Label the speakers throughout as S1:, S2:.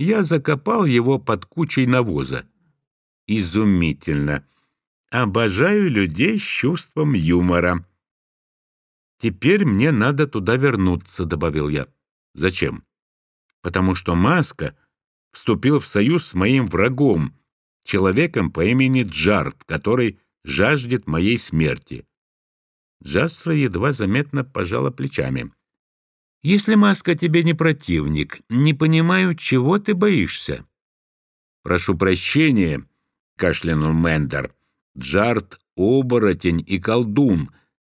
S1: Я закопал его под кучей навоза. Изумительно. Обожаю людей с чувством юмора. «Теперь мне надо туда вернуться», — добавил я. «Зачем?» «Потому что Маска вступил в союз с моим врагом, человеком по имени Джарт, который жаждет моей смерти». Джастра едва заметно пожала плечами. «Если Маска тебе не противник, не понимаю, чего ты боишься». «Прошу прощения», — кашлянул Мендер. «Джарт — оборотень и колдун»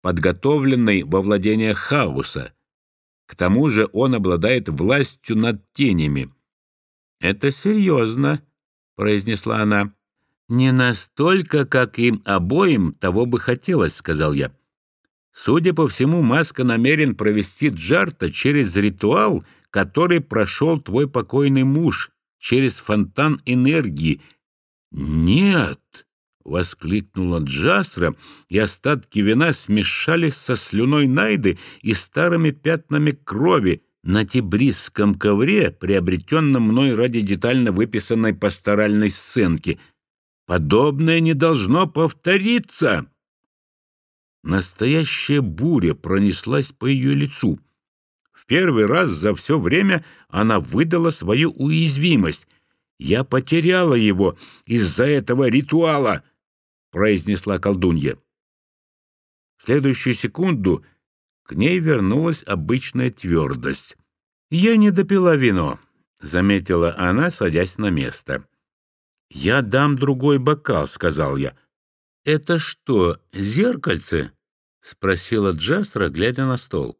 S1: подготовленный во владениях хаоса. К тому же он обладает властью над тенями. «Это серьезно», — произнесла она. «Не настолько, как им обоим того бы хотелось», — сказал я. «Судя по всему, Маска намерен провести Джарта через ритуал, который прошел твой покойный муж, через фонтан энергии». «Нет!» — воскликнула Джасра, и остатки вина смешались со слюной Найды и старыми пятнами крови на тибрисском ковре, приобретенном мной ради детально выписанной пасторальной сценки. «Подобное не должно повториться!» Настоящая буря пронеслась по ее лицу. В первый раз за все время она выдала свою уязвимость. «Я потеряла его из-за этого ритуала!» произнесла колдунья. В следующую секунду к ней вернулась обычная твердость. «Я не допила вино», — заметила она, садясь на место. «Я дам другой бокал», — сказал я. «Это что, зеркальце?» — спросила Джастра, глядя на стол.